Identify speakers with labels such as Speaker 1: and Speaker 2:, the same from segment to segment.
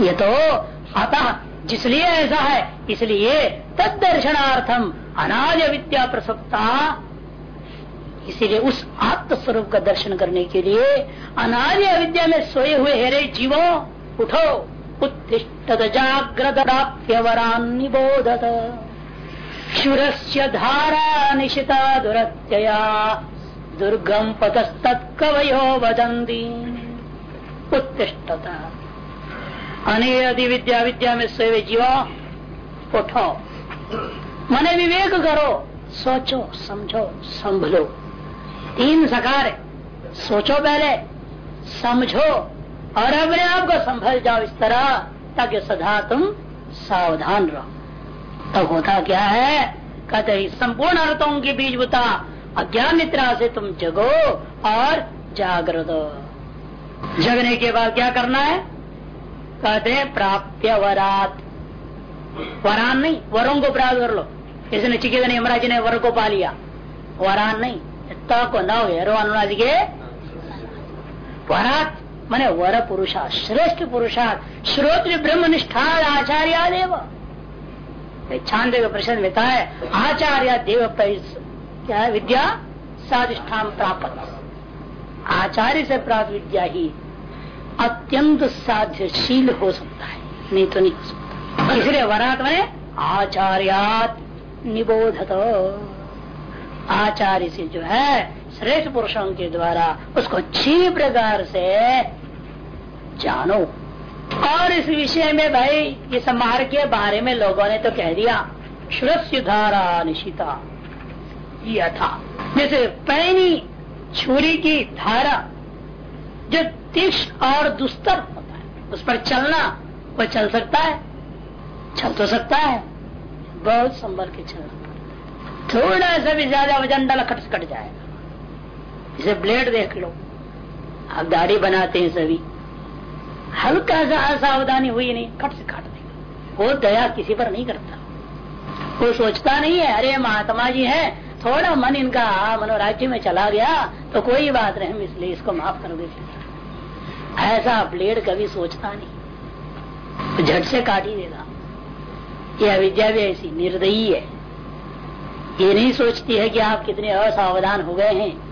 Speaker 1: ये तो अतः जिसलिए ऐसा है, इसलिए तद दर्शनार्थम अनाज विद्या प्रसुप्ता इसीलिए उस आत्म स्वरूप का दर्शन करने के लिए अनाज अविद्या में सोए हुए हेरे जीवो, उठो उत्तिष्ठ जाग्रत निबोधत। क्षुरस्य धारा निशिता दुरत्यया दुर्गम पतस्तत्कवयो वदंती उत्तिष्ठता। अनिधि विद्या विद्या में सोए जीवा उठो मने विवेक करो सोचो समझो संभलो तीन सकार सोचो पहले समझो और अपने आप को संभल जाओ इस तरह ताकि सदा तुम सावधान रहो तो होता क्या है कहते संपूर्ण अर्थों के बीच बुता अज्ञान निद्रा से तुम जगो और जागृत जगने के बाद क्या करना है कहते हैं प्राप्य वरात वरान नहीं वरों को प्राप्त कर लो इसने चिकित्सा यमराज ने वर को पा लिया वरान नहीं को न अनुनादिके वरात मैंने वर पुरुषा श्रेष्ठ पुरुषा श्रोत्र ब्रह्म निष्ठा आचार्य देव छांदे का प्रश्न में है आचार्य देव क्या विद्या साधिष्ठान प्राप्त आचार्य से प्राप्त विद्या ही अत्यंत साध्यशील हो सकता है। नहीं तो नहीं हो सकता। इसलिए वरात मैंने आचार्यात निबोधत। आचार्य से जो है, श्रेष्ठ पुरुषों के द्वारा उसको अच्छी प्रकार से जानो। और इस विषय में भाई इस मार्ग के बारे में लोगों ने तो कह दिया, श्रस्य धारा निशिता। यथा। जैसे पैनी छुरी की धारा, जो तीक्ष्ण और दुस्तर होता है। उस पर चलना वह चल सकता है? चल तो सकता है। बहुत संभल के चलना। थोड़ा सा भी ज़्यादा वज़न डाला खट कट जाएगा। इसे ब्लेड देख लो। आप दाढ़ी बनाते हैं सभी। हल्का सा असावधानी हुई नहीं, कट से काट देगा। वो दया किसी पर नहीं करता। वो सोचता नहीं है, अरे महात्मा जी है, थोड़ा मन इनका मनोराज्य में चला गया तो कोई बात नहीं, हम इसलिए इसको माफ़ कर देते ऐसा ब्लेड कभी सोचता नहीं। झट से काट ही देगा यह अविद्या भी ऐसी निर्दयी है। ये नहीं सोचती है कि आप कितने असावधान हो गए हैं।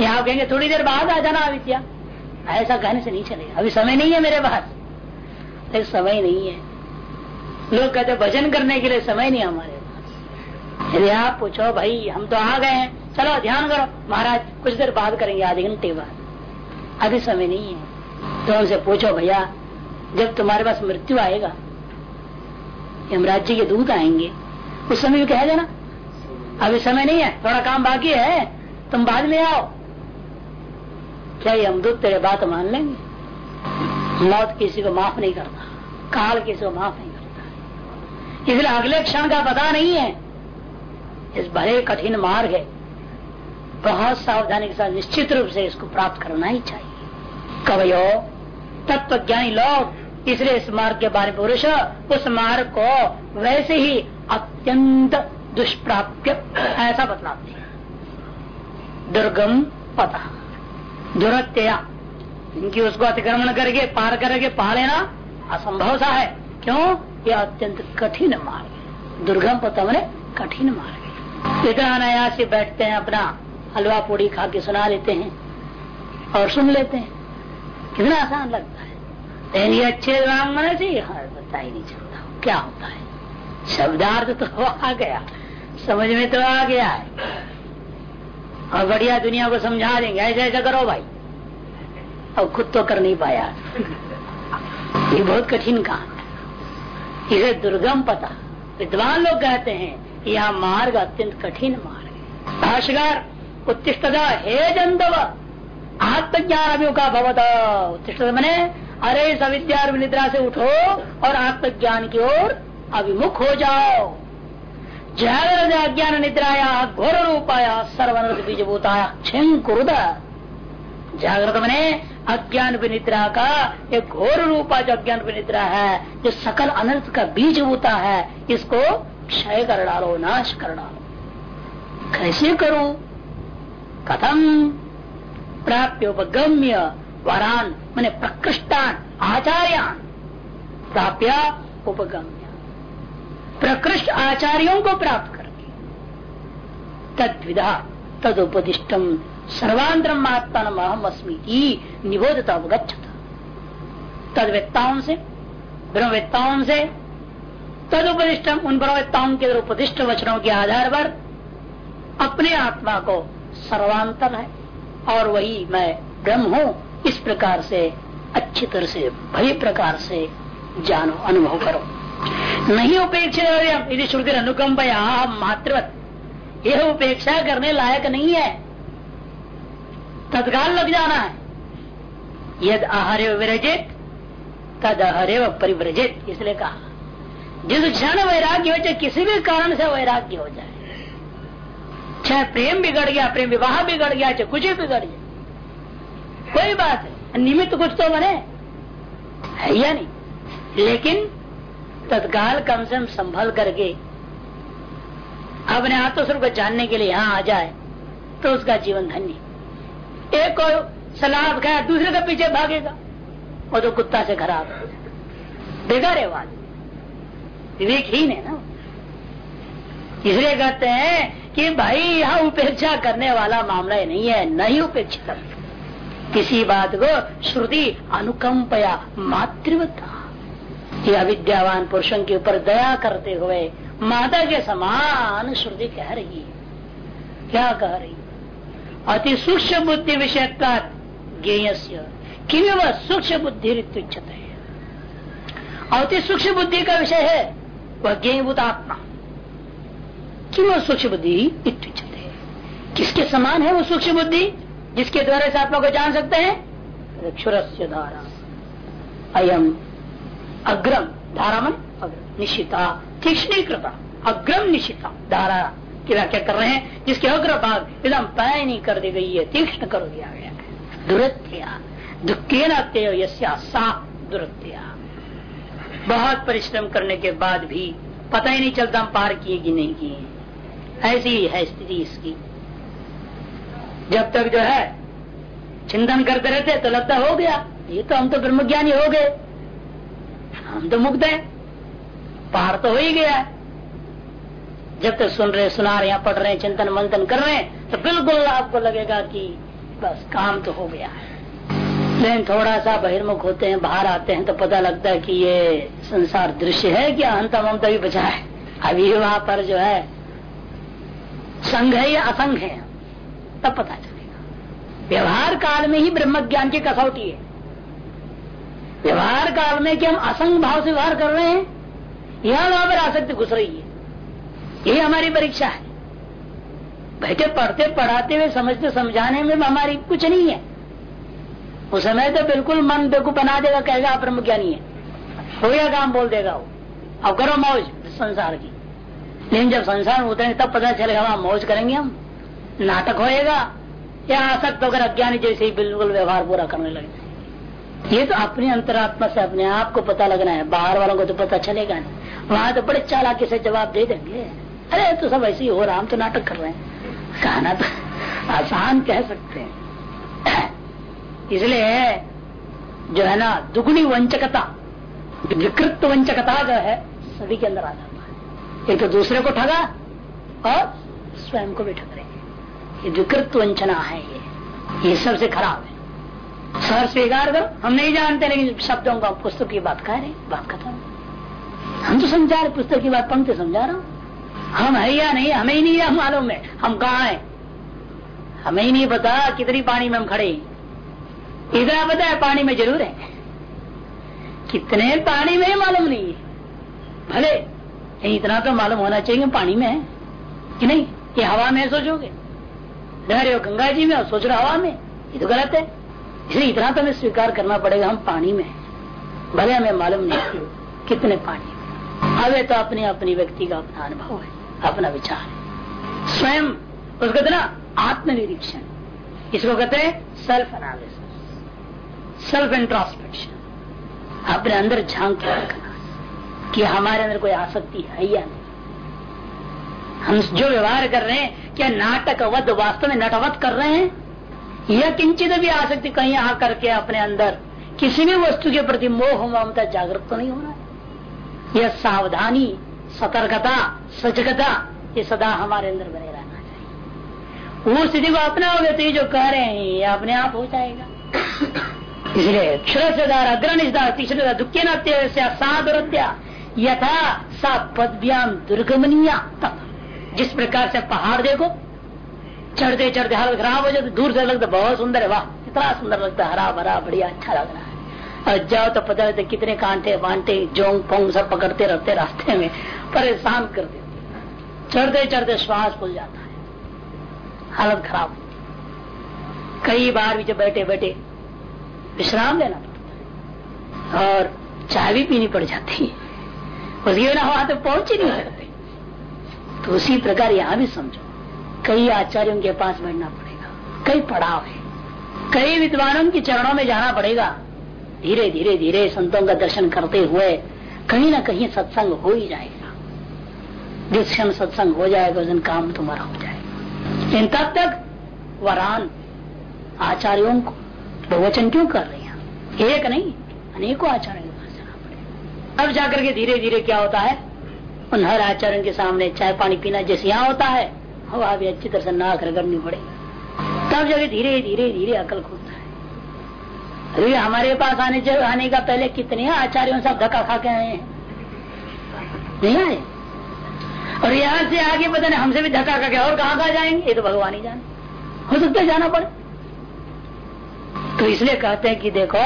Speaker 1: ये आप कहेंगे, थोड़ी देर बाद आ जाना अविद्या। ऐसा कहने से नहीं चलेगा। अभी समय नहीं है मेरे पास। एक समय नहीं है। लोग कहते भजन करने के लिए समय नहीं हमारे पास। यदि आप पूछो, भाई, हम तो आ गए हैं। चलो, ध्यान करो। महाराज, कुछ देर बाद करेंगे, आधे घंटे बाद। अभी समय नहीं है। तो उनसे पूछो भैया, जब तुम्हारे पास मृत्यु आएगा यमराज जी के दूत आएँगे, उस समय भी कह देना। अभी समय नहीं है, थोड़ा काम बाकी है, तुम बाद में आओ। क्या ये अमदूत तेरे बात मान लेंगे? मौत किसी को माफ़ नहीं करता, काल किसी को माफ़ नहीं करता। इसलिए अगले क्षण का पता नहीं है। इस भले कठिन मार्ग है, बहुत सावधानी के साथ निश्चित रूप से इसको प्राप्त करना ही चाहिए। कवयो तत्व ज्ञानी लोग, इसलिए इस मार्ग के बारे पुरुष, उस मार्ग को वैसे ही अत्यंत दुष्प्राप्य, ऐसा बतलाते हैं। दुर्गम पता दुरत्या। इनकी उसको अतिक्रमण करके पार करके पा लेना असंभव सा है। क्यों? यह अत्यंत कठिन मार्ग दुर्गम पता मैंने कठिन मार्ग इतना नया से बैठते हैं अपना, हलवा पूड़ी खा के सुना लेते हैं और सुन लेते हैं। कितना आसान लगता है? लेकिन ये अच्छे राम मन से पता ही नहीं चलता क्या होता है? शब्दार्थ तो आ गया। समझ में तो आ गया है। और बढ़िया दुनिया को समझा देंगे। ऐसा ऐसा करो भाई। और खुद तो कर नहीं पाया। ये बहुत कठिन काम है। इसे दुर्गम पता। विद्वान लोग कहते हैं यह मार्ग अत्यंत कठिन मार्ग है। भाषगार उत्तिष्ठ हे जंतव। आत्मज्ञान का भवत। उत्तिष्ठ मने। अरे सविद्या निद्रा से उठो और आत्मज्ञान की ओर अभिमुख हो जाओ। जागृत अज्ञान निद्राया, घोर रूपाया, सर्वनर्थ बीज भूताया क्षण जागृत मने, अज्ञान निद्रा का एक घोर रूपा जो अज्ञान निद्रा है, जो सकल अनर्थ का बीज होता है, इसको क्षय कर डालो, नाश कर डालो। कैसे करूँ? कथम। प्राप्य उपगम्य वरान, मैंने प्रकृष्टान, आचार्यान। प्राप्या उपगम्य। प्रकृष्ट आचार्यों को प्राप्त करके। तद विधा तद उपदिष्टम सर्वांतरम आत्मा अहम अस्मी निबोधता अवगछत तदवेत्ताओं से ब्रह्मवेत्ताओं से तद उपदिष्टम उन ब्रह्मवेत्ताओं के उपदिष्ट वचनों के आधार पर अपने आत्मा को सर्वांतर है। और वही मैं ब्रह्म हूँ, इस प्रकार से, अच्छी तरह से, भली प्रकार से जानो, अनुभव करो। नहीं उपेक्षा यदि श्रुति अनुकंपया मातृवत यह उपेक्षा करने लायक नहीं है। तत्काल लग जाना है। यद आहार्य विरजित, तद आहार्य परिव्रजित, इसलिए कहा। जिस क्षण वैराग्य हो, चाहे किसी भी कारण से वैराग्य हो जाए चाहे प्रेम बिगड़ गया, प्रेम विवाह बिगड़ गया, चाहे कुछ बिगड़ गया। कोई बात है निमित्त कुछ तो बने। है या नहीं? लेकिन तत्काल कम से कम संभल करके अपने आत्मस्वरूप को जानने के लिए यहाँ आ जाए तो उसका जीवन धन्य। एक को सलाद खाया दूसरे के पीछे भागेगा। वो तो कुत्ता से खराब बेकार है बात विवेकहीन है ना इसलिए कहते हैं कि भाई, यहाँ उपेक्षा करने वाला मामला ही नहीं है नहीं उपेक्षित किसी बात को श्रुति अनुकंपया मातृवता। यह अविद्यावान पुरुषों के ऊपर दया करते हुए माता के समान श्रुति कह रही है। क्या कह रही अति सूक्ष्म बुद्धि विषय का ज्ञेय कि वह सूक्ष्म बुद्धि है अति सूक्ष्म बुद्धि का विषय है, वह ज्ञभूत आत्मा कि सूक्ष्म बुद्धि इत्युच्यते किसके समान है वो सूक्ष्म बुद्धि? जिसके द्वारा इस आत्मा को जान सकते हैं? क्षुरस्य धारा। अयम अग्रम धारा मन अग्रम निशिता तीक्ष्णीकृता अग्रम निशिता। धारा। की व्याख्या कर रहे हैं? जिसके अग्र भाग एकदम पय नहीं कर दी गई है, तीक्ष्ण कर दिया गया है। दुरत्या। दुखे नस्या सा दुरत्या। बहुत परिश्रम करने के बाद भी पता ही नहीं चलता हम पार किए कि नहीं किए ऐसी है स्थिति इसकी। जब तक जो है चिंतन करते रहते तो लगता हो गया, ये तो हम तो ब्रह्मज्ञानी हो गए। हम तो मुक्त है। पार तो हो ही गया है। जब तक सुन रहे, सुना रहे पढ़ रहे, चिंतन मंथन कर रहे हैं तो बिल्कुल आपको लगेगा कि बस काम तो हो गया है। लेकिन थोड़ा सा बहिर्मुख होते हैं, बाहर आते हैं तो पता लगता है कि ये संसार दृश्य है क्या अंत ममता भी बचा है। अभी वहाँ पर जो है संघ है या असंघ है, तब पता चलेगा। व्यवहार काल में ही ब्रह्म ज्ञान की कसौटी है। व्यवहार काल में कि हम असंग भाव से व्यवहार कर रहे हैं, यह वहाँ पर आसक्ति घुस रही है। यही हमारी परीक्षा है। बैठे पढ़ते पढ़ाते हुए समझते समझाने में हमारी कुछ नहीं है। उस समय तो बिल्कुल मन बेकूफ बना देगा, कहेगा आप ब्रह्म ज्ञानी है। हो गया काम, बोल देगा वो। अब करो मौज, संसार की। लेकिन जब संसार में उतरेंगे, तब पता चलेगा वहाँ मौज करेंगे हम। नाटक होएगा, या आसक्त होकर अज्ञानी जैसे ही बिल्कुल व्यवहार पूरा करने लगे। ये तो अपनी अंतरात्मा से अपने आप को पता लगना है। बाहर वालों को तो पता चलेगा नहीं। वहाँ तो बड़े चालाकी से जवाब दे देंगे। अरे तो सब ऐसे ही हो रहा हम तो नाटक कर रहे हैं। कहना तो आसान कह सकते हैं। इसलिए जो है ना, दुगुनी वंचकता, विकृत वंचकता जो है, सभी के अंदर आ जाता है। एक तो दूसरे को ठगा और स्वयं को भी ठग रहे ये विकृत वंचना है ये। ये सबसे खराब है। सर स्वीकार करो। हम नहीं जानते, लेकिन शब्दों का पुस्तक की बात कह रहे बात खत्म। हम तो समझा रहे पुस्तक की बात पंक्ति समझा रहा हूँ। हम है या नहीं, हमें ही नहीं मालूम है। हम कहा है? हमें ही नहीं पता कितनी पानी में हम खड़े इतना पता है पानी में ज़रूर है। कितने पानी में मालूम नहीं है। भले इतना तो मालूम होना चाहिए पानी में है। कि नहीं? ये हवा में सोचोगे? रह हो गंगा जी में और सोच रहे हवा में? ये तो गलत है। इसलिए इतना तो हमें स्वीकार करना पड़ेगा, हम पानी में भले हमें मालूम नहीं कितने पानी अब तो अपने अपनी व्यक्ति का अपना अनुभव है, अपना विचार है। स्वयं, उसको कहते ना, आत्मनिरीक्षण। इसको कहते हैं सेल्फ एनालिसिस सेल्फ इंट्रोस्पेक्शन अपने अंदर झाँक के रखना। कि हमारे अंदर कोई आसक्ति है या नहीं। हम जो व्यवहार कर रहे हैं, क्या नाटक वध वास्तव में नटवत कर रहे हैं? यह किंचित भी आसक्ति कहीं आ करके अपने अंदर, किसी भी वस्तु के प्रति मोह, ममता जागृत तो नहीं होना यह सावधानी, सतर्कता, सजगता, ये सदा हमारे अंदर बने रहना चाहिए। वो स्थिति को अपना हो तो ये जो कह रहे हैं, ये अपने आप हो जाएगा। इसलिए क्षर से दार अग्रनिष्ठा, तीसरे दुखे नात्या यथा सा पदव्याम दुर्गमनिया जिस प्रकार से पहाड़ देखो, चढ़ते चढ़ते हालत खराब हो जाते दूर से लगता बहुत सुंदर है, वाह, कितना सुंदर लगता है, हरा भरा, बढ़िया अच्छा लग रहा है। और जाओ तो पता रहता कितने कांटे वांटे, जोंग पोंग सब पकड़ते रहते रास्ते में, परेशान कर देते चढ़ते चढ़ते श्वास खुल जाता है। हालत खराब कई बार भी जब बैठे बैठे विश्राम लेना पड़ता है। और चाय भी पीनी पड़ जाती है। उसकी बिना वहाँ तो पहुँच ही नहीं सकते। तो उसी प्रकार यहाँ भी समझो, कई आचार्यों के पास बैठना पड़ेगा, कई पड़ाव है, कई विद्वानों के चरणों में जाना पड़ेगा। धीरे धीरे धीरे संतों का दर्शन करते हुए कहीं ना कहीं सत्संग हो ही जाएगा। जिस क्षण सत्संग हो जाएगा, उस दिन काम तुम्हारा हो जाएगा। लेकिन तब तक वरान आचार्यों को प्रवचन क्यों कर रहे हैं? एक नहीं, अनेकों आचार्यों अब जाकर के धीरे धीरे क्या होता है? उन हर आचार्यों के सामने चाय पानी पीना जैसे यहाँ होता है, हवा भी अच्छी तरह से नाक रगड़नी पड़े तब जाके धीरे धीरे धीरे अकल खुलता है। अरे हमारे पास आने आने का पहले कितने आचार्यों सब धक्का खा के आए हैं? नहीं आए? और यहाँ से आगे पता नहीं हमसे भी धक्का खा के और कहाँ कहा जाएँगे? ये तो भगवान ही जाने। हो सकता है जाना पड़े। तो इसलिए कहते हैं कि देखो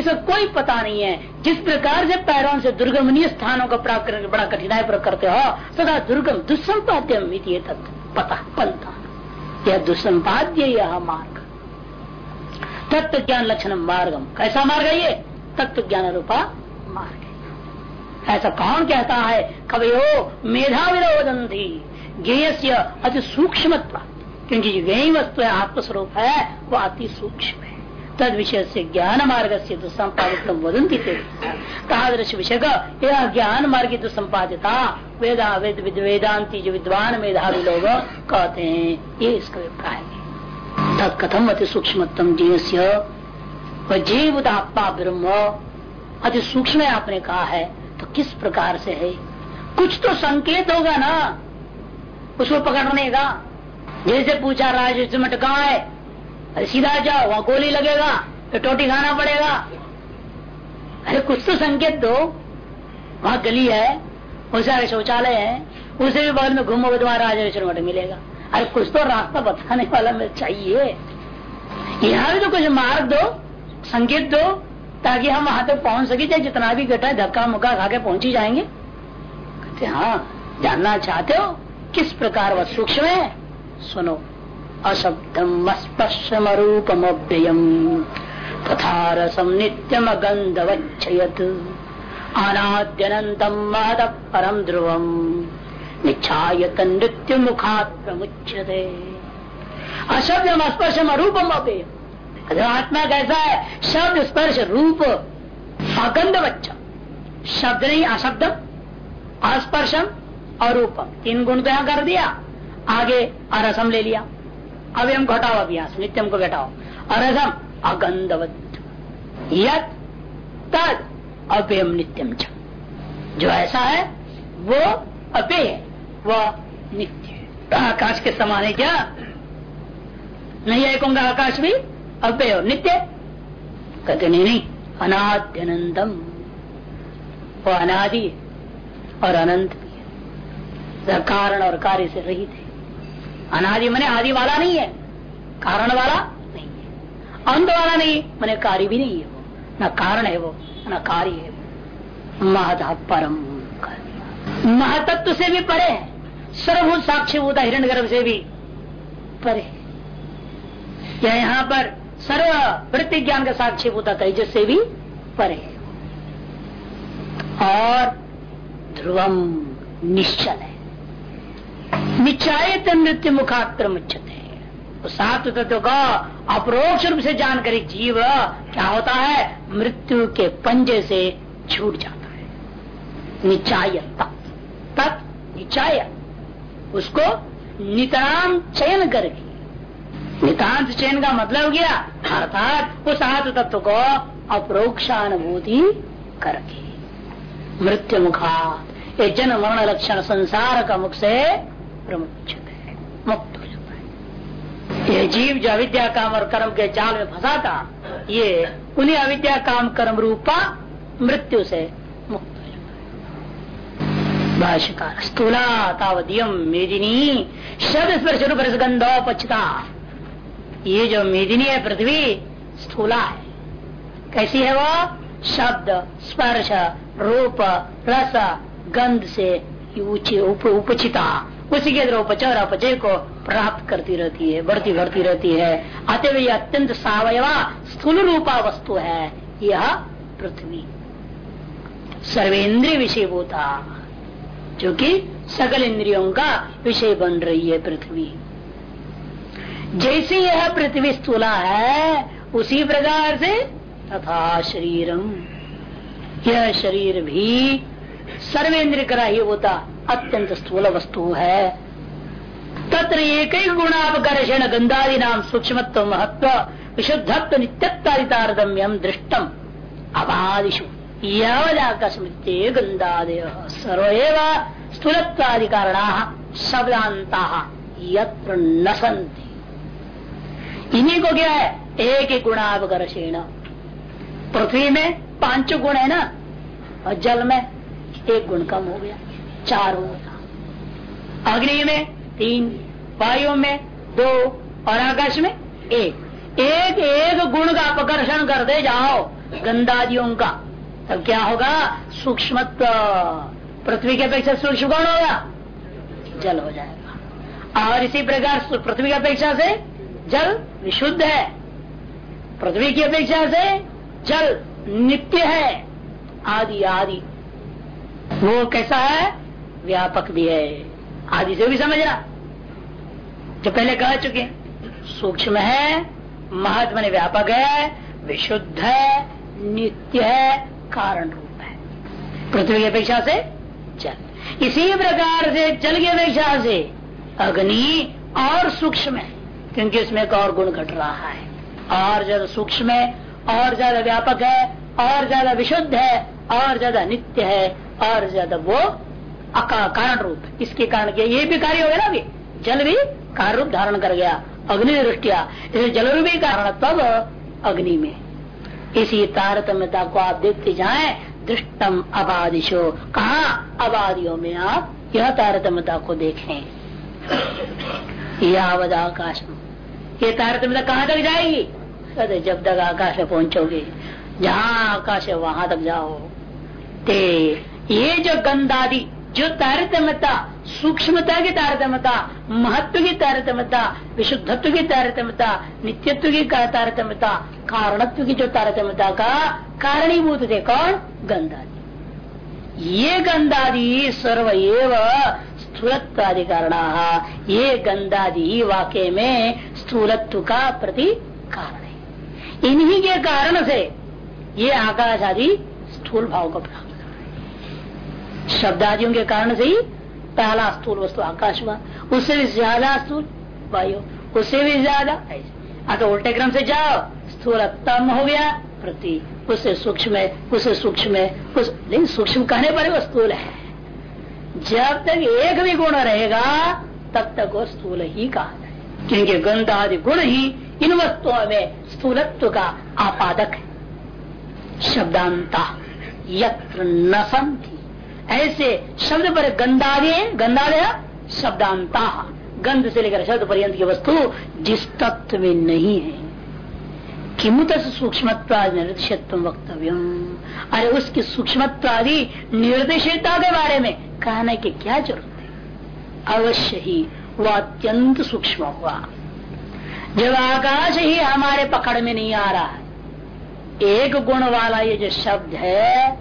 Speaker 1: इसका कोई पता नहीं है। जिस प्रकार से पैरों से दुर्गमनीय स्थानों को प्राप्त करने बड़ा कठिनाई पर करते हो, सदा दुर्गम दुस्संपाद्यम पता पंथा यह दुस्संपाद्य, यह मार्ग। तत्व ज्ञान लक्षण मार्गम कैसा मार्ग है ये? तत्व ज्ञान रूपा मार्ग। ऐसा कौन कहता है? हो मेधा विरोधंती ज्ञेय अति सूक्ष्म क्योंकि जो यही वस्तु है, आत्मस्वरूप है, वो अति सूक्ष्म है। तद विषय से ज्ञान मार्ग से तो। संपादित वदंती तादृश विषय का यह ज्ञान मार्ग तो संपादिता वेदा, वेद वेदांति जो विद्वान मेधावी लोग कहते हैं ये इसका अभिप्राय। है तत्कथम अति सूक्ष्मतम जीव जीव आत्मा ब्रह्म। अति सूक्ष्म आपने कहा है तो किस प्रकार से है? कुछ तो संकेत होगा ना। उसको पकड़ने का जैसे पूछा राज मट कहा है? अरे सीधा जाओ, वहाँ गोली लगेगा तो टोटी खाना पड़ेगा। अरे कुछ तो संकेत दो। वहाँ गली है उसे शौचालय है, उसे भी बगल में घूमोगे तुम्हारा राजेश्वर मठ मिलेगा। अरे कुछ तो रास्ता बताने वाला में चाहिए। यहाँ भी तो कुछ मार्ग दो, संकेत दो, ताकि हम वहाँ तक पहुँच सके, चाहे जितना भी घटा धक्का मुक्का खा के पहुँच ही जाएँगे। कहते हाँ जानना चाहते हो किस प्रकार वह सूक्ष्म है? सुनो। अशब्दम स्पर्शम रूपमव्ययम तथा रसम नित्यम गंधवच्छयत अनाद्यनतम महद परम ध्रुवम। निच्छायत नृत्य मुखात प्रमुच्यते अशब्दम स्पर्शम अव्ययम आत्मा कैसा है? शब्द स्पर्श रूप अगंध बच्चा शब्द नहीं अशब्दम अस्पर्शम और रूपम तीन गुण तो कर दिया। आगे अरसम ले लिया। अभी हम घटाओ अभ्यास नित्यम को घटाओ अरसम अगंधवत तद अव्ययम नित्यम च। जो ऐसा है, वो है वह नित्य है। आकाश के समान है क्या? नहीं है कहूँगा आकाश भी अव्यय नित्य। कहते, नहीं नहीं, अनाद्यनंदम। वो अनादि और अनंत भी है। कारण और कार्य से रहित है। अनादि मने आदि वाला नहीं है। कारण वाला नहीं है। अंत वाला नहीं, मैंने कार्य भी नहीं है वो। न कारण है वो, न कार्य है वो। महत परम महतत्व से भी परे है। सर्वभूत साक्षीभूत हिरण गर्भ से भी परे या यहाँ पर सर्व वृत्ति ज्ञान का साक्षीभूत तेजस से भी परे है और ध्रुवम निश्चल है। निचायत नृत्य मुखात्र मुच्छते। तो सात तत्व का अप्रोक्ष रूप से जानकारी जीव क्या होता है? मृत्यु के पंजे से छूट जाता है। निचाय तत्। निचाय। उसको नितराम चयन करके। नितांत चयन का मतलब क्या? अर्थात उस आत्म तत्व को अप्रोक्षानुभूति करके। मृत्यु मुखा ये जन्म, मरण, लक्षण, संसार का मुख से प्रमुख मुक्त हो जाता है। ये जीव जो अविद्या काम और कर्म के जाल में फंसा था ये उन्हीं अविद्या काम कर्म रूपा मृत्यु से मुक्त हो जाता है। भाष्यकार स्थूला तावदियम मेदिनी शब्द स्पर्श रूप गंधो पचता ये जो मेदिनी है पृथ्वी स्थूला है। कैसी है वो? शब्द स्पर्श रूप रस गंध से उप, उपचिता। उसी के अंदर और अपचय को प्राप्त करती रहती है, बढ़ती बढ़ती रहती है। अतव ये अत्यंत सावयवा, स्थूल रूपा वस्तु है, यह पृथ्वी। सर्वेन्द्रिय विषय होता जो कि सकल इंद्रियों का विषय बन रही है पृथ्वी। जैसे यह पृथ्वी स्थूला है, उसी प्रकार से तथा शरीरम। यह शरीर भी सर्वेन्द्र ग्राह्य होता अत्यंत स्थूल वस्तु है। तत्र एक ही गुणापकर्षण गंधादि नाम सूक्ष्मत्व महत्व विशुद्धत्व नित्यत्वादि तारतम्यम दृष्टम। अबादिशु यवदाकस्मृत्य गंधादय सर्व स्थूलत्वादि कारण शब्दांता न संति इन्हीं को क्या है? एक ही गुणावकर्षण पृथ्वी में पाँच गुण है ना? और जल में एक गुण कम हो गया। चार हो गया अग्नि में तीन, वायु में दो और आकाश में एक। एक एक गुण का अपकर्षण कर दे जाओ गंदादियों का। तब क्या होगा? सूक्ष्म पृथ्वी के अपेक्षा सूक्ष्म कौन होगा? जल हो जाएगा। और इसी प्रकार पृथ्वी की अपेक्षा से जल विशुद्ध है। पृथ्वी की अपेक्षा से जल नित्य है। आदि आदि। वो कैसा है? व्यापक भी है। आदि से भी समझना जो पहले कह चुके सूक्ष्म है महत्व ने व्यापक है, विशुद्ध है, नित्य है, कारण रूप है। पृथ्वी की अपेक्षा से जल। इसी प्रकार से जल की अपेक्षा से अग्नि और सूक्ष्म है, क्योंकि इसमें एक और गुण घट रहा है। और ज़्यादा सूक्ष्म है, और ज़्यादा व्यापक है, और ज़्यादा विशुद्ध है, और ज़्यादा नित्य है, और ज़्यादा वो कारण रूप इसके कारण क्या। ये भी कार्य हो गया ना अभी। जल भी कार्य रूप धारण कर गया। अग्नि दृष्टिया। जल रूपी कारण तब अग्नि में। इसी तारतम्यता को आप देखते जाए। दृष्टम अबादिशो कहा? अबादियों में आप यह तारतम्यता को देखें। यावद आकाश ये तारतम्यता कहाँ तक जाएगी? कहते जब तक आकाश में पहुंचोगे। जहाँ आकाश है, वहाँ तक जाओ। ते, ये जो गंदादि जो तारतम्यता सूक्ष्मता की तारतम्यता महत्व की तारतम्यता विशुद्धत्व की तारतम्यता नित्यत्व की तारतम्यता कारणत्व की जो तारतम्यता का कारणीभूत थे कौन? गंदादि ये गंदादि सर्व स्थूलत्वादि कारण। ये गंदादि वाक्य में स्थूलत्व का प्रति कारण है। इन्हीं के कारण से ये आकाश आदि स्थूल भाव को प्राप्त शब्द आदियों के कारण से ही पहला स्थूल वस्तु आकाश हुआ। उससे भी ज़्यादा स्थूल वायु, उससे भी ज़्यादा तो उल्टे क्रम से जाओ, स्थूल तम हो गया, प्रति। उससे सूक्ष्म उससे सूक्ष्म उस लेकिन सूक्ष्म कहने पर वो स्थूल है। जब तक एक भी गुण रहेगा, तब तक वो स्थूल ही कहा क्योंकि गंध आदि गुण ही इन वस्तुओं में स्थूलत्व का आपादक है। शब्दांता यत्र न संति ऐसे शब्द पर गंधादे गंधादय शब्दांता गंध से लेकर शब्द पर्यंत की वस्तु जिस तत्व में नहीं है। किमुत निर्देशत्व वक्तव्य। अरे उसकी सूक्ष्मत्वादि निर्देशिता के बारे में कहने की क्या ज़रूरत है? अवश्य ही वह अत्यंत सूक्ष्म हुआ। जब आकाश ही हमारे पकड़ में नहीं आ रहा है एक गुण वाला ये जो शब्द है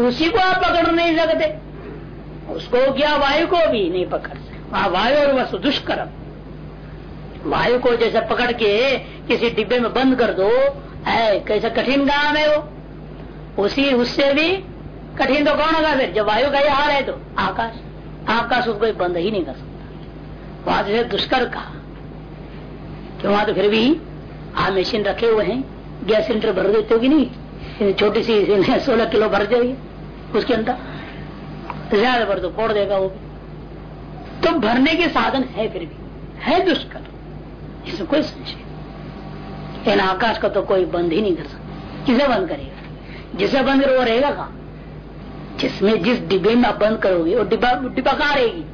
Speaker 1: उसी को आप पकड़ नहीं सकते। उसको क्या वायु को भी नहीं पकड़ सकते। वहाँ वायु और वस्तु, दुष्कर्म। वायु को जैसे पकड़ के किसी डिब्बे में बंद कर दो है कैसा कठिन काम है वो। उसी, उससे भी कठिन तो कौन होगा फिर? जब वायु का ही हाल है तो आकाश। आकाश उसको बंद ही नहीं कर सकता। वहाँ जैसे दुष्कर कि। वहाँ तो फिर भी आ मशीन रखे हुए हैं। गैस सिलेंडर भर देते हो कि नहीं? छोटी सी सोलह किलो भर जाएगी उसके अंदर। ज़्यादा भर तो फोड़ देगा वो भी। तो भरने के साधन है फिर भी। है दुष्कर। इसमें कोई संशय इन आकाश का तो कोई बंद ही नहीं कर सकता। किसे बंद करेगा? जिसे बंद करो वो रहेगा कहा? जिसमें जिस डिब्बे में आप बंद करोगे, वो डिब्बा डिब्बा कहाँ रहेगी?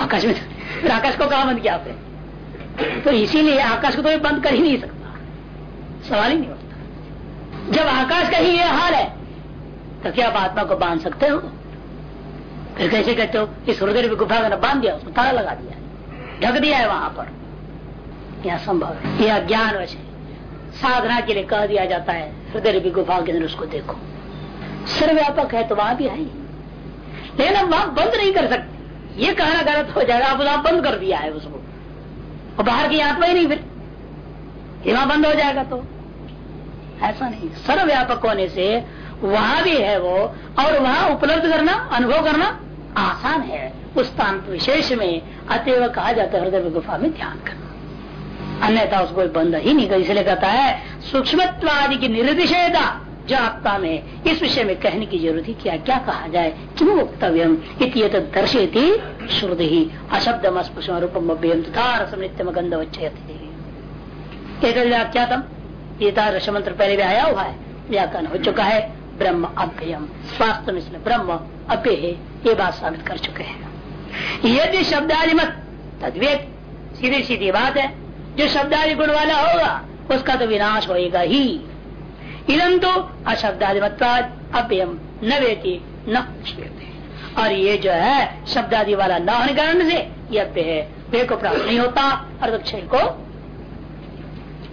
Speaker 1: आकाश में फिर आकाश को कहा बंद किया आपने? तो इसीलिए आकाश को तो बंद कर ही नहीं सकता। सवाल ही नहीं जब आकाश का ही ये हाल है तो क्या आप आत्मा को बाँध सकते हो? फिर कैसे कहते हो, इस हृदय भी गुफा का बाँध दिया, उसको ताला लगा दिया ढक दिया है वहाँ पर। यह संभव है। यह ज्ञान वश साधना के लिए कह दिया जाता है, हृदय भी गुफा के अंदर उसको देखो। सर्वव्यापक है तो वहाँ भी है लेकिन हम वहाँ बंद नहीं कर सकते। ये कहना गलत हो जाएगा, आप वहाँ बंद कर दिया है उसको। और बाहर की आत्मा ही नहीं फिर। वहाँ बंद हो जाएगा तो। ऐसा नहीं। सर्वव्यापक होने से वहाँ भी है वो, और वहाँ उपलब्ध करना, अनुभव करना आसान है। उस स्थान विशेष में अतएव कहा जाता है, हृदय गुफा में ध्यान करना। अन्यथा उसको बंद ही नहीं कर। इसलिए कहता है, सूक्ष्मत्वादि की निर्दिशेता जो आत्मा में, इस विषय में कहने की ज़रूरत है क्या क्या कहा जाए? क्यों वक्तव्यम? दर्शेती श्रुद ही अशब्द अस्पुष्म रूपम तथा रसम नित्यम गंध व्याख्यातम गीता रस मंत्र पहले भी आया हुआ है, व्याकरण हो चुका है, ब्रह्म अभ्यम स्वास्थ्य में इसलिए ब्रह्म अभ्य है, ये बात साबित कर चुके हैं। यदि शब्दादि मत तद्वेद सीधी सीधी बात है, जो शब्दादि गुण वाला होगा, उसका तो विनाश होएगा ही। इदम तो अशब्दादिमत्वाद अप्यम न वेती, न और ये जो है, शब्दादि वाला न होने कारण से ये अप्य है। वे को प्राप्त नहीं होता, और क्षय को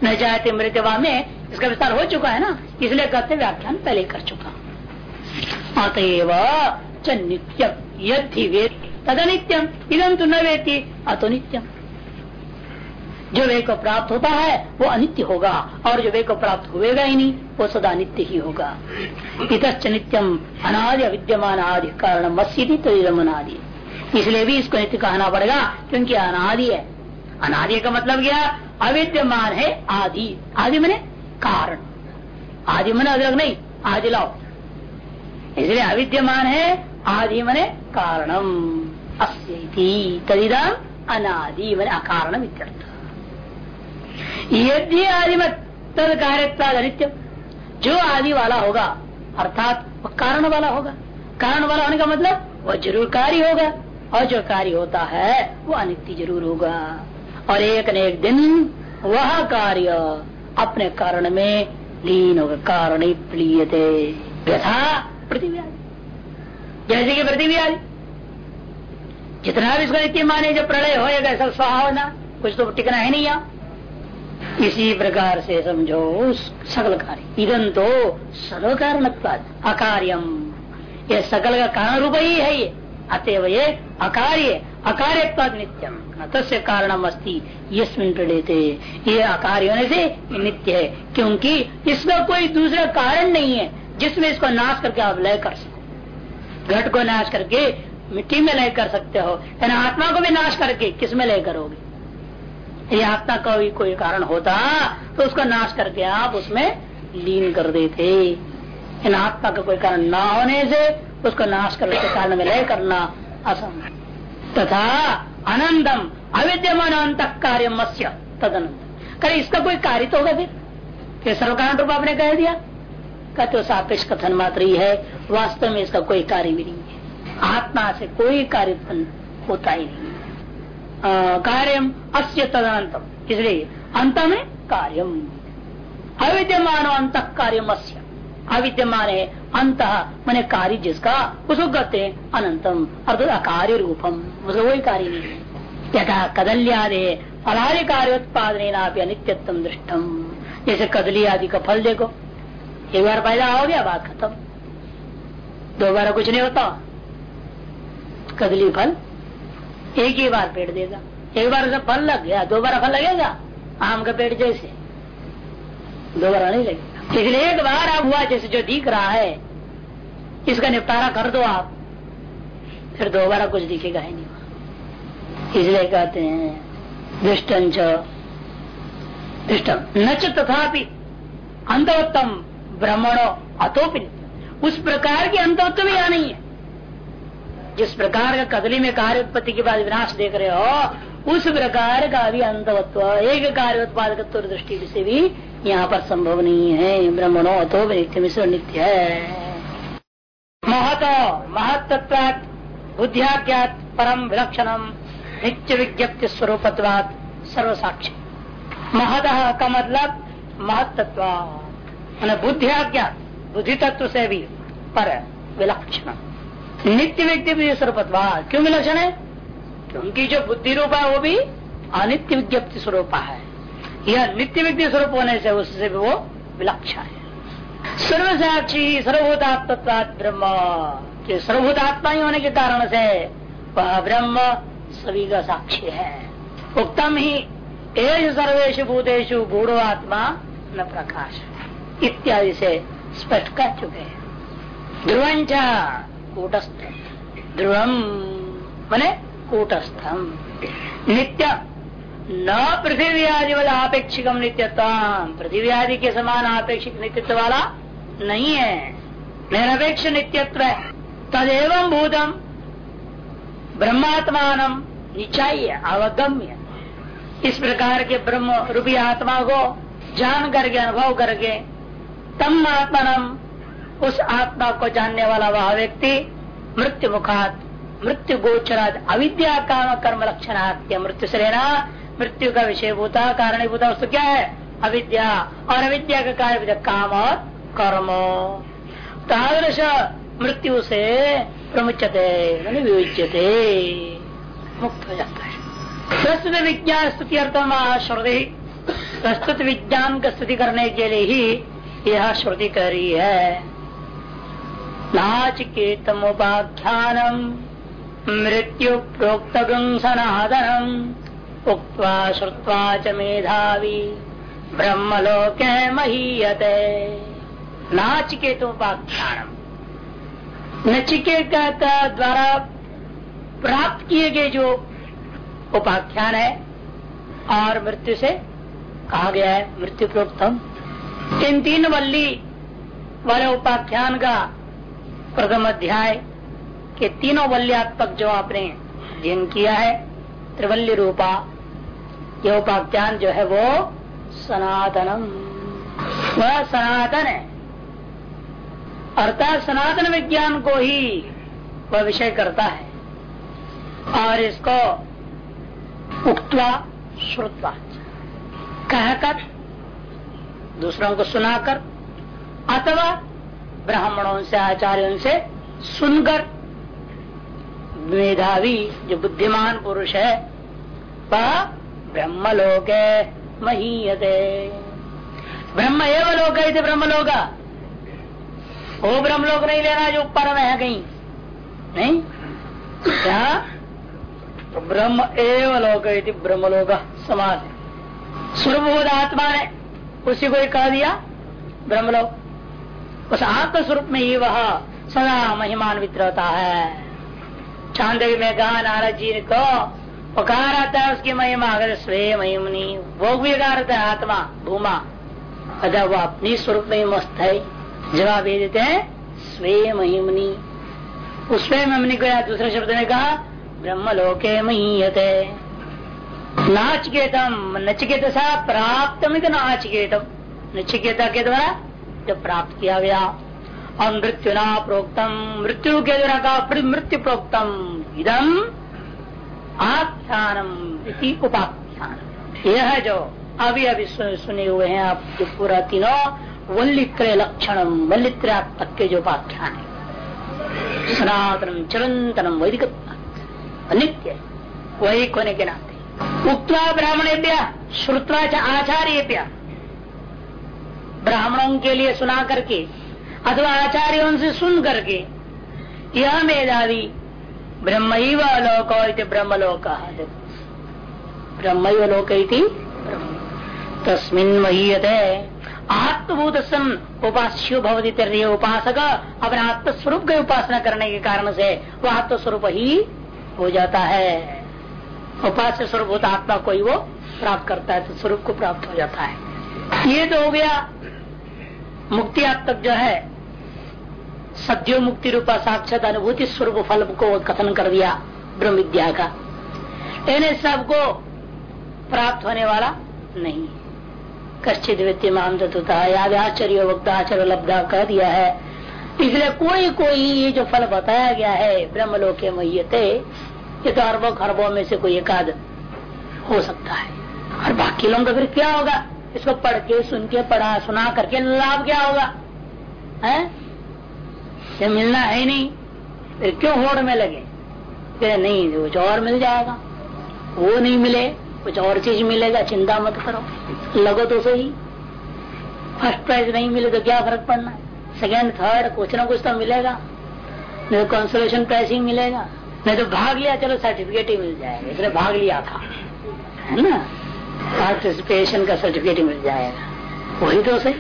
Speaker 1: न जाते मृत्यवा में इसका विस्तार हो चुका है ना? इसलिए कहते व्याख्यान पहले कर चुका। अतएव च नित्यम यदि तद नित्यम तो न वेती अतो नित्यम जो वे को प्राप्त होता है, वो अनित्य होगा, और जो वे को प्राप्त हुएगा ही नहीं, वो सदा नित्य ही होगा। इतच नित्यम अनादि विद्यमान आदि, कारण मस्यति तो अनादि। इसलिए भी इसको नित्य कहना पड़ेगा, क्योंकि अनादि है। अनादि का मतलब क्या? अविद्यमान है आदि। आदि मैंने कारण। आदि मैंने अलग नहीं, आदि लाओ। इसलिए अविद्यमान है, आदि मैंने कारणम। अस्ती अनादि मैंने अकारण यदि आदिमत तद कार्य जो आदि वाला होगा, अर्थात वो कारण वाला होगा। कारण वाला होने का मतलब वह ज़रूर कार्य होगा, और जो कार्य होता है, वो अनित्य ज़रूर होगा। और एक न एक दिन वह कार्य अपने कारण में लीन होगा कारण ही प्रिय थे। यथा पृथ्वी जैसे कि पृथ्वी आदि। जितना भी इसको नित्य माने जो प्रलय होएगा सब स्वाहा होना कुछ तो टिकना है नहीं यहाँ। इसी प्रकार से समझो, सकल कार्य। इधन तो सर्व कारण अकार्यम। ये सकल का कारण रूप ही है ये। अतएव ये अकार्य अकार्य नित्यम। तस्य कारणम अस्ती यस्मिन थे ये अकार्य होने से नित्य है, क्योंकि इसका कोई दूसरा कारण नहीं है, जिसमें इसको नाश करके आप लय कर सको। घट को नाश करके मिट्टी में लय कर सकते हो आत्मा को भी नाश करके किसमें लय करोगे? यदि आत्मा का भी कोई कारण होता तो उसका नाश करके आप उसमें लीन कर देते। इन आत्मा का कोई कारण न होने से उसको नाश करने के कारण में लय करना असंभव तथा अनंतम अविद्यमान अंत कार्य मत्स्य तदनंत करे इसका कोई कार्य तो होगा फिर? सर्व कारण रूप आपने कह दिया। कहते तो सापेक्ष कथन मात्र ही है। वास्तव में इसका कोई कार्य भी नहीं है। आत्मा से कोई कार्य उत्पन्न होता ही नहीं कार्यम अस्य तदनंतम इसलिए अंत में कार्यम। अविद्यमान अंत कार्यम अस्य अविद्यमान है अंत मैंने कार्य जिसका, उसको कहते हैं अनंतम, अर्थात अकार्य रूपम। उसका वही कार्य नहीं है। यथा कदल्यादे कार्य उत्पादन अनित्यत्म दृष्टम। जैसे कदली आदि का फल देखो, एक बार पैदा हो गया, बात खत्म। दो बार कुछ नहीं होता। कदली फल एक ही बार पेड़ देगा। एक बार फल लग गया, दो बार फल लगेगा, आम का पेड़ जैसे। दो बार नहीं लगेगा इसलिए एक बार आप हुआ जैसे जो दिख रहा है, इसका निपटारा कर दो आप। फिर दोबारा कुछ दिखेगा ही नहीं इसलिए कहते हैं दुष्टंच दृष्टम न तथापि अंतवत्तम ब्रह्मणो अतोपि। उस प्रकार की अंतवत्व भी यहाँ नहीं है। जिस प्रकार का कदली में कार्य उत्पत्ति के बाद विनाश देख रहे हो, उस प्रकार का भी अंतवत्व एक कार्य उत्पादक दृष्टि से भी यहाँ पर संभव नहीं है। ब्रह्मणो तो नित्य। नित्य है महतो महत्व बुद्धियाज्ञात परम विलक्षणम, नित्य विज्ञप्ति स्वरूपत्वाद सर्वसाक्षी। महत का मतलब? महत्व बुद्धियाज्ञात बुद्धि तत्व से भी पर विलक्षण नित्य भी स्वरूपत्वा क्यों विलक्षण है? क्योंकि जो बुद्धि रूपा है, वो भी अनित्य विज्ञप्ति स्वरूप है। यह नित्य व्यक्ति स्वरूप होने से उससे भी वो विलक्षण है। सर्व साक्षी सर्वभूतात्म ब्रह्म। के सर्वभूतात्मा ही होने के कारण से वह ब्रह्म सभी का साक्षी है। उत्तम ही एज सर्वेश भूतेषु आत्मा न प्रकाश। इत्यादि से स्पष्ट कर चुके हैं। ध्रुवंचा कूटस्थ। ध्रुवम, मने कूटस्थम। नित्य न पृथ्वी आदि वाला अपेक्षिक नित्यत्व पृथ्वी आदि के समान अपेक्षिक नित्यत्व वाला नहीं है। निरपेक्ष नित्यत्व तदेव भूतम, ब्रह्मात्मान निचाइय अवगम्य। इस प्रकार के ब्रह्म रूपी आत्मा को जान करके, अनुभव करके, तम आत्मान, उस आत्मा को जानने वाला वह व्यक्ति मृत्यु मुखात मृत्यु गोचराद अविद्या काम कर्म लक्षण मृत्यु से लेना मृत्यु का विषय भूता कारण भूता वस्तु क्या है? अविद्या। और अविद्या का कार्य काम और कर्म। तादृश मृत्यु से प्रमुचते विविच्यते। मुक्त हो जाता है। प्रस्तुत विज्ञान स्तुति अर्थम श्रुति। प्रस्तुत विज्ञान का स्तुति करने के लिए ही यह श्रुति कह रही है। नाचिकेतमुपाख्यानम मृत्यु प्रोक्त सनातनम उक्वा श्रुवा च मेधावी। ब्रह्मलोक महीयते। नाचिकेतुपाख्यानम। नचिकेत द्वारा प्राप्त किए गए जो उपाख्यान है, और मृत्यु से कहा गया है, मृत्यु प्रोक्तम। इन तीन वल्ली वाले उपाख्यान का प्रथम अध्याय के तीनों वल्यात्मक जो आपने अध्ययन किया है, त्रिवल्ली रूपा यह उपाख्यान जो है वो सनातनम। वह सनातन है। अर्थात सनातन विज्ञान को ही वह विषय करता है और इसको उक्तवा श्रुतवा। कहकर, दूसरों को सुनाकर, अथवा ब्राह्मणों से, आचार्यों से सुनकर, मेधावी, जो बुद्धिमान पुरुष है, वह ब्रह्मलोक महीयते। ब्रह्म एवं लोक है ब्रह्मलोक। वो ब्रह्म लोक नहीं लेना जो ऊपर में है कहीं। नहीं? क्या? तो ब्रह्म एवं लोक ब्रह्मलोक समाज स्वरूप आत्मा ने उसी को कह दिया ब्रह्म लोक उस आत्म स्वरूप में ही वह सदा महिमान्वित रहता है। चांदी में कहा, नारद जी को वो आता है उसकी महिमा, अगर स्वे महिमनी, वो भी रहता है आत्मा, भूमा। अगर वो अपनी स्वरूप में मस्त है। जवाब ये देते हैं, स्वे महिमनी। उस स्वे महिमनी को दूसरे शब्द ने कहा ब्रह्म लोके महीयते। नाचकेतम, नचकेत सा प्राप्त नाचकेतम। नचिकेता के द्वारा जो प्राप्त किया गया। और मृत्यु ना प्रोक्तम, मृत्यु के द्वारा कहा मृत्यु प्रोक्तम। इदम आख्यानम उपाख्यान यह जो अभी अभी सुने हुए हैं आप, जो पूरा तीनों वल्लित्र लक्षणम वल्लित्रात्मक के जो उपाख्यान है। सनातनम चिरंतनम वैदिक नित्य। वही कोने के नाते। उक्वा ब्राह्मणेभ्य, श्रुत्वा आचार्य ब्राह्मणों के लिए सुना करके, अथवा आचार्यों से सुन करके, यह मेधावी ब्रह्म लोक ब्रह्मलोक ब्रह्म। लोक तस्मिन महीयते। आत्मभूत सन उपास्यो भवती उपासक अपने आत्मस्वरूप की उपासना करने के कारण से वो आत्मस्वरूप ही हो जाता है। उपास्य स्वरूप होता आत्मा को ही वो प्राप्त करता है तो स्वरूप को प्राप्त हो जाता है। ये तो हो गया मुक्ति तक जो है सद्यो मुक्ति रूपा साक्षात अनुभूति स्वरूप फल को कथन कर दिया ब्रह्म विद्या का। इन्हें सबको प्राप्त होने वाला नहीं। कश्चित व्यक्ति मान याद आश्चर्य वक्ताचर्य लब्धा कह दिया है। इसलिए कोई कोई ये जो फल बताया गया है ब्रह्म लोक के मह्यते, ये तो अरबों खरबों में से कोई एकाद हो सकता है। और बाकी लोगों का फिर क्या होगा? इसको पढ़ के, सुन के, पढ़ा, सुना करके लाभ क्या होगा? है? ये मिलना है नहीं। फिर क्यों होड़ में लगे? फिर नहीं, कुछ और मिल जाएगा। वो नहीं मिले, कुछ और चीज़ मिलेगा, चिंता मत करो। लगो तो सही। फ़र्स्ट प्राइज नहीं मिले तो क्या फ़र्क पड़ना है? सेकेंड थर्ड कुछ ना कुछ तो मिलेगा। नहीं तो कंसोलेशन प्राइज ही मिलेगा। नहीं तो भाग लिया, चलो सर्टिफिकेट ही मिल जाएगा। इसने भाग लिया था। है ना? पार्टिसिपेशन का सर्टिफिकेट मिल जाएगा। वही तो सही।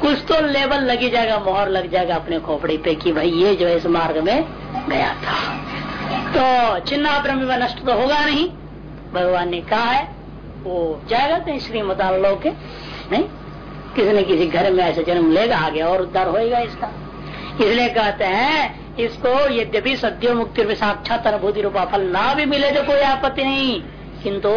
Speaker 1: कुछ तो लेवल लगी जाएगा, मोहर लग जाएगा अपने खोपड़ी पे कि भाई ये जो है इस मार्ग में गया था। तो चिन्ह ब्रह्म नष्ट तो होगा नहीं। भगवान ने कहा है, वो जाएगा कहीं श्रीमद लोग के, नहीं? किसी न किसी घर में ऐसे जन्म लेगा, आगे और उद्धार होएगा इसका। इसलिए कहते हैं, इसको यद्यपि सद्यो मुक्ति में साक्षात अनुभूति रूपा फल ना भी मिले तो कोई आपत्ति नहीं। किंतु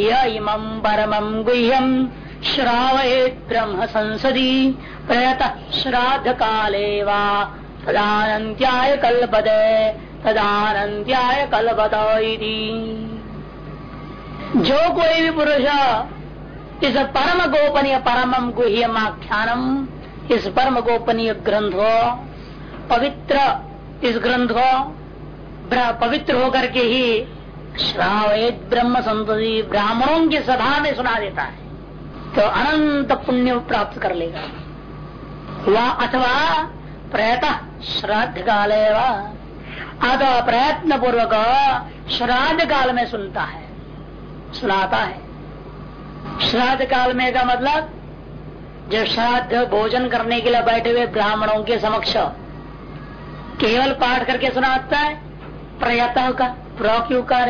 Speaker 1: यह इमं परम गुह्यम श्रावयेत ब्रह्म संसदी, प्रयत श्राद्ध काले वा कल्पदे तदानंत्याय कल्पद जो कोई भी पुरुष इस परम गोपनीय परम गुह्यम आख्यानम इस परम गोपनीय ग्रंथ, पवित्र, इस ग्रंथ पवित्र होकर के ही श्रावित ब्रह्म संतति ब्राह्मणों की सभा में सुना देता है। तो अनंत पुण्य प्राप्त कर लेगा। वह अथवा प्रयत श्राद्ध काल अथवा प्रयत्न पूर्वक श्राद्ध काल में सुनता है, सुनाता है। श्राद्ध काल में का मतलब जब श्राद्ध भोजन करने के लिए बैठे हुए ब्राह्मणों के समक्ष केवल पाठ करके सुनाता है, प्रयत का प्र क्यों कर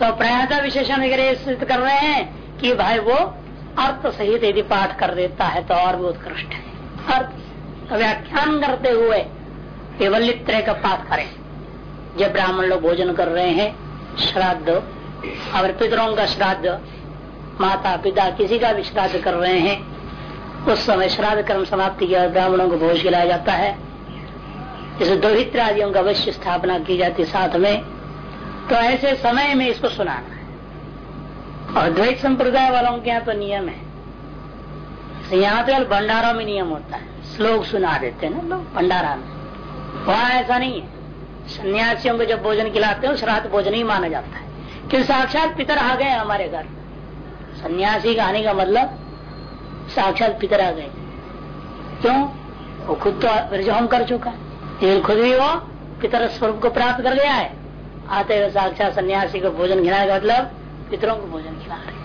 Speaker 1: तो प्रयाता विशेषण कर रहे हैं कि भाई वो अर्थ सहित यदि पाठ कर देता है तो और भी उत्कृष्ट है। अर्थ व्याख्यान करते हुए केवल तरह का पाठ करें। जब ब्राह्मण लोग भोजन कर रहे हैं, श्राद्ध, और पितरों का श्राद्ध माता पिता किसी का भी श्राद्ध कर रहे हैं, उस समय श्राद्ध कर्म समाप्ति के बाद ब्राह्मणों को भोज खिलाया जाता है। जैसे दोहित्र आदियों का अवश्य स्थापना की जाती साथ में। तो ऐसे समय में इसको सुनाना। और संप्रदाय वालों के यहाँ तो नियम है। यहाँ तो भंडारों में नियम होता है। श्लोक सुना देते हैं ना लोग भंडारा में। वहाँ ऐसा नहीं है। सन्यासियों को जब भोजन खिलाते हैं श्राद्ध भोजन ही माना जाता है। क्योंकि साक्षात पितर आ गए हमारे घर। सन्यासी का आने का मतलब साक्षात पितर आ गए। क्यों? वो खुद तो हम कर चुका है। लेकिन खुद भी वो पितर स्वरूप को प्राप्त कर गया है। आते हुए साक्षात सन्यासी को भोजन खिलाने खिलाएगा मतलब पितरों को भोजन खिला रहे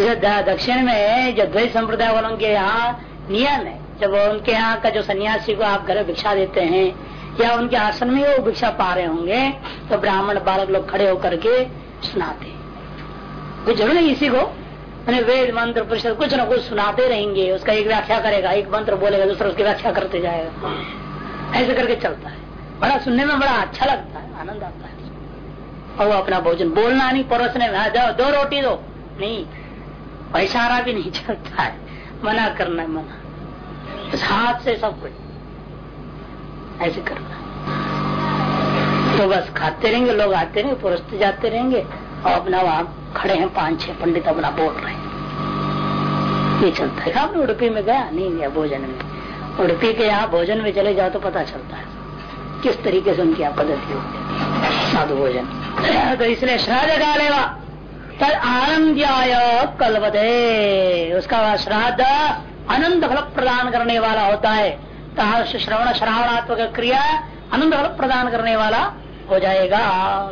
Speaker 1: हैं दक्षिण में जो द्वैत संप्रदाय वालों के यहाँ नियम है। जब उनके यहाँ का जो सन्यासी को आप घर भिक्षा देते हैं, या उनके आसन में वो भिक्षा पा रहे होंगे तो ब्राह्मण बालक लोग खड़े होकर के सुनाते तो ज़रूर इसी को। वेद, मंत्र परिषद कुछ ना कुछ सुनाते रहेंगे। उसका एक व्याख्या करेगा, एक मंत्र बोलेगा, दूसरा उसकी व्याख्या करते जाएगा। ऐसे करके चलता है। बड़ा सुनने में बड़ा अच्छा लगता है, आनंद आता है। और वो अपना भोजन बोलना नहीं, परोसने में जाओ, दो रोटी दो। नहीं, पैसारा भी नहीं चलता है। मना करना मना। हाथ से सब कुछ। ऐसे करना। तो बस खाते रहेंगे, लोग आते रहेंगे पुरस्ते जाते रहेंगे। और अपना वहाँ खड़े हैं, पाँच, छह पंडित अपना बोल रहे हैं। ये चलता है। आपने उड़पी में गया? नहीं गया भोजन में। उड़पी के यहाँ भोजन में चले जाओ तो पता चलता है। किस तरीके से उनकी पद्धति होती साधु भोजन। तो इसलिए श्राद्ध डालेगा तद आनंद्याय कलवदे उसका श्राद्ध अनंत फल प्रदान करने वाला होता है। तहर्ष श्रवण श्रावणात्मक क्रिया अनंत फल प्रदान करने वाला हो जाएगा।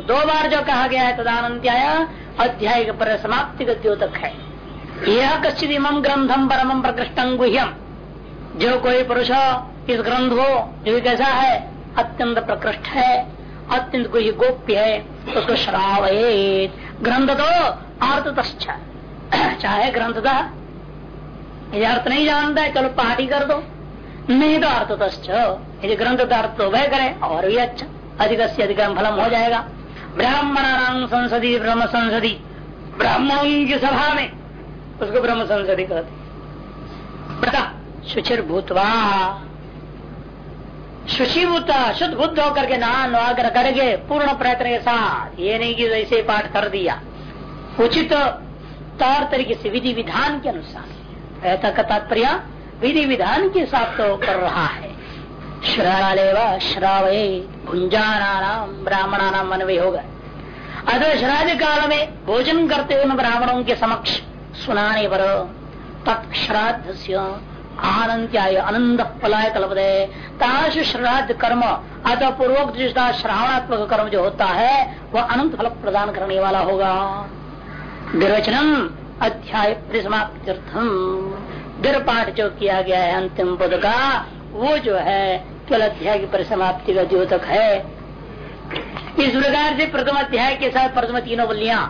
Speaker 1: दो बार जो कहा गया है तदानंत्याय अध्याय पर समाप्ति गतियों है। यह कश्चित इम ग्रंथम परम प्रकृष्टम गुह्यम जो कोई पुरुष इस ग्रंथ को जो कैसा है अत्यंत प्रकृष्ट है, अत्यंत गुह्य गोप्य है, उसको श्राव ग्रंथ तो अर्थ चाहे ग्रंथता। यदि अर्थ नहीं जानता है, चलो पार्टी कर दो। नहीं तो अर्थ तो यदि ग्रंथ का अर्थ तो वह करे, और भी अच्छा। अधिक से अधिक फलम हो जाएगा। ब्राह्मण संसदी ब्रह्म संसदी ब्राह्मणों की सभा में उसको ब्रह्म संसदी कहते शुचिर भूतवा शुचिभूत शुद्ध बुद्ध होकर के नान वाग्र करके पूर्ण प्रयत्न के साथ ये नहीं कि वैसे पाठ कर दिया उचित तौर तरीके से विधि विधान के अनुसार ऐसा का तात्पर्य विधि विधान के साथ तो कर रहा है श्रालेव श्रावे भुंजानाम मन मनवे होगा अतः श्राद्ध काल में भोजन करते हुए ब्राह्मणों के समक्ष सुनाने पर तत्श्राद्ध आनंद फलाय कल्पदे ताश श्राद्ध कर्म अतः पूर्वक श्रावणात्मक कर्म जो होता है, वह अनंत फल प्रदान करने वाला होगा। निर्वचनम अध्याय परिसमाप्त्यर्थम। दर पाठ जो किया गया है अंतिम पद का, वो जो है केवल अध्याय की परिसमाप्ति का द्योतक है। इस प्रकार से प्रथम अध्याय के साथ प्रथम तीनों बल्लियाँ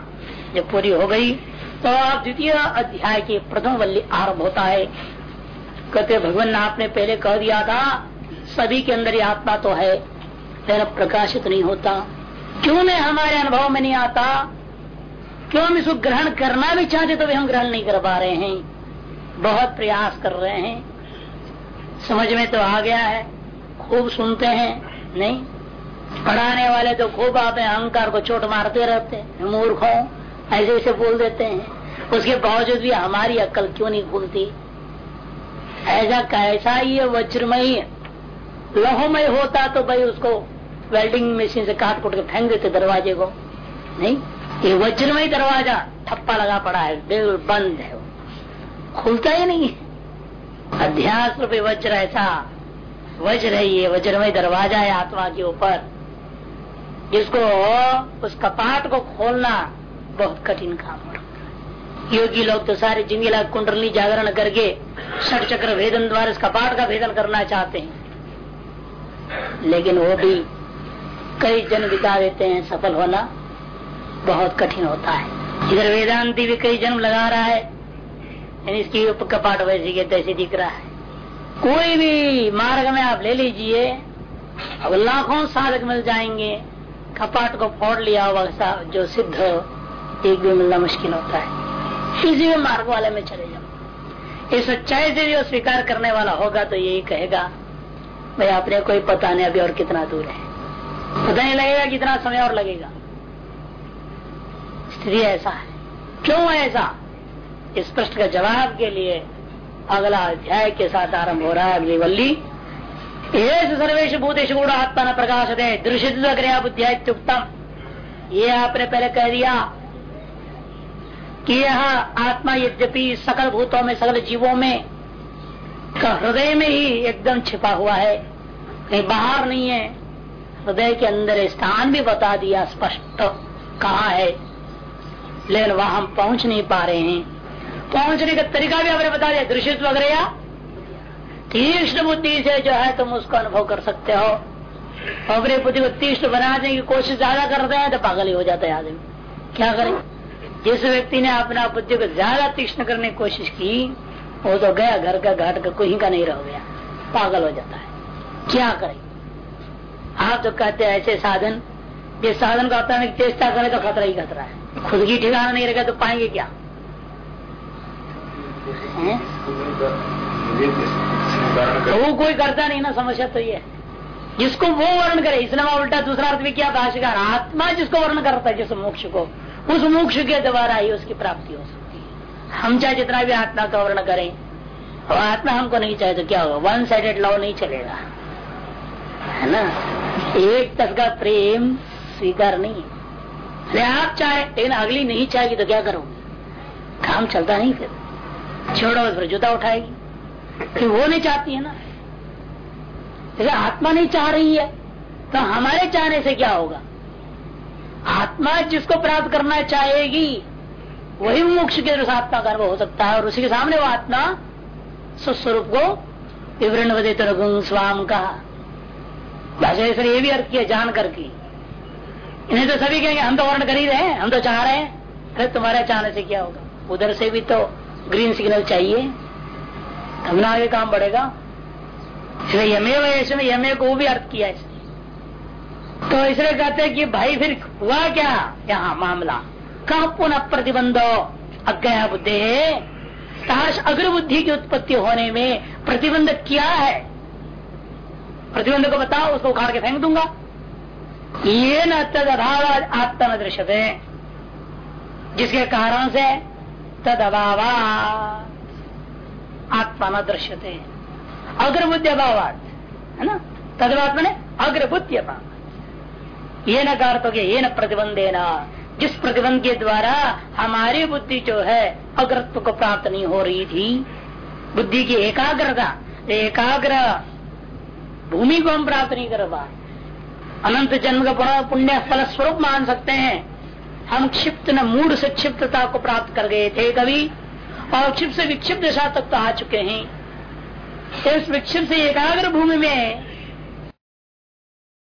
Speaker 1: जब पूरी हो गई तो अब द्वितीय अध्याय की प्रथम वल्ली आरंभ होता है। कहते, भगवान आपने पहले कह दिया था, सभी के अंदर ये आत्मा तो है लेकिन प्रकाशित नहीं होता। क्यों नहीं हमारे अनुभव में नहीं आता? क्यों हम इसको ग्रहण करना भी चाहते तो भी हम ग्रहण नहीं कर पा रहे हैं? बहुत प्रयास कर रहे हैं। समझ में तो आ गया है, खूब सुनते हैं, नहीं? पढ़ाने वाले तो खूब आते हैं, अहंकार को चोट मारते रहते हैं, मूर्खों ऐसे ऐसे बोल देते हैं। उसके बावजूद भी हमारी अक्ल क्यों नहीं खुलती ऐसा कैसा ही वज्रमय लहोमय होता तो भाई उसको वेल्डिंग मशीन से काट कुट के फेंक देते दरवाजे को। नहीं, ये वज्रमय दरवाज़ा ठप्पा लगा पड़ा है, बिल्कुल बंद है खुलता ही नहीं अध्यास रुपये वज्र ऐसा। वज्र है ये, वज्रमय दरवाज़ा है आत्मा के ऊपर। जिसको उस कपाट को खोलना बहुत कठिन काम हो। योगी लोग तो सारे जिंगला कुंडली जागरण करके षट चक्र भेदन द्वारा इस कपाट का भेदन करना चाहते हैं। लेकिन वो भी कई जन बिता देते हैं, सफल होना बहुत कठिन होता है। इधर वेदांति भी कई जन्म लगा रहा है, यानी इसकी कपाट वैसी के तैसे दिख रहा है। कोई भी मार्ग में आप ले लीजिए, अब लाखों साधक मिल जाएँगे कपाट को फोड़ लिया वैसा जो सिद्ध एक भी मिलना मुश्किल होता है। किसी भी मार्ग वाले में चले इस सच्चाई से जो स्वीकार करने वाला होगा तो यही कहेगा भाई आपने कोई पता नहीं अभी और कितना दूर है। पता नहीं लगेगा कितना समय और लगेगा। स्थिति ऐसा है। क्यों ऐसा? इस प्रश्न का जवाब के लिए अगला अध्याय के साथ आरंभ हो रहा है अगली वल्ली सर्वेश भूतेश गुण आत्मा न प्रकाश दे दृश्य बुद्धियात्युक्तम ये आपने पहले कह दिया कि यह आत्मा यद्यपि सकल भूतों में, सकल जीवों में हृदय में ही एकदम छिपा हुआ है, कहीं बाहर नहीं है, हृदय के अंदर स्थान भी बता दिया, स्पष्ट कहा है। लेकिन वहाँ हम पहुँच नहीं पा रहे हैं। पहुँचने का तरीका भी आपने बता दिया दृश्यत्व वगैरह तीक्ष्ण बुद्धि से जो है तुम उसको अनुभव कर सकते हो। अपने बुद्धि को तीक्ष्ण बनाने की कोशिश ज़्यादा करते हैं तो पागल ही हो जाता है आदमी। क्या करें? जिस व्यक्ति ने अपना बुद्धि को ज़्यादा तीक्ष्ण करने की कोशिश की, वो तो गया घर का घाट का कोई का नहीं रह गया। पागल हो जाता है। क्या करें? आप तो कहते हैं ऐसे साधन जिस साधन को अपना चेष्टा करे तो खतरा ही खतरा है। खुद की ठिकाना नहीं रहेगा तो पाएँगे क्या? तो वो कोई करता नहीं ना, समस्या तो ये जिसको वो वर्ण करे, इसने उल्टा दूसरा अर्थ भी क्या भाषिकार आत्मा जिसको वर्ण करता है, जिस मोक्ष को। उस मोक्ष के द्वारा ही उसकी प्राप्ति हो सकती है। हम चाहे जितना भी आत्मा का वर्ण करें, और आत्मा हमको नहीं चाहे तो क्या होगा? वन साइडेड लव नहीं चलेगा। है ना? एक तक का प्रेम स्वीकार नहीं है। आप चाहे, लेकिन अगली नहीं चाहेगी तो क्या करोगे? काम चलता नहीं फिर। छोड़ो फिर जूता उठाएगी। फिर वो नहीं चाहती है ना? लेकिन आत्मा नहीं चाह रही है तो हमारे चाहने से क्या होगा? आत्मा जिसको प्राप्त करना चाहेगी, वही मोक्ष के आत्मा का अनुभव हो सकता है, और उसी के सामने वो आत्मा स्वस्वरूप को विवरण वदे तो स्वाम कहा ये भी अर्थ किया जान करके। इन्हें तो सभी कहेंगे, हम तो वर्ण कर ही रहे हम तो चाह रहे हैं। अरे तुम्हारे चाहने से क्या होगा? उधर से भी तो ग्रीन सिग्नल चाहिए। तब ना आगे काम बढ़ेगा। इसलिए यमे वैसे यमे को भी अर्थ किया इसने तो इसलिए कहते हैं कि भाई फिर हुआ क्या? यहाँ मामला। कहा, पुनः प्रतिबंधो। अज्ञा बुद्धि। ताश अग्र बुद्धि की उत्पत्ति होने में प्रतिबंध क्या है। प्रतिबंध को बताओ, उसको उखाड़ के फेंक दूँगा। ये न तद अभाव आत्मा न दृश्यते जिसके कारण से तद अभाव आत्मा न दृश्यते अग्रबुद्धि अभाव है ना? तदभाव मैंने अग्रबुद्धि अभाव। ये न तो ये न प्रतिबंधे न जिस प्रतिबंध के द्वारा हमारी बुद्धि जो है, अग्रत्व को प्राप्त नहीं हो रही थी, बुद्धि की एकाग्रता, एकाग्र भूमि को हम प्राप्त नहीं कर पाए। अनंत जन्म का पुण्य फल स्वरूप मान सकते हैं। हम क्षिप्त न मूड से क्षिप्तता को प्राप्त कर गए थे कभी, और क्षिप्त से विक्षिप्त दशा तक तो आ चुके हैं। इस विक्षिप्त से एकाग्र भूमि में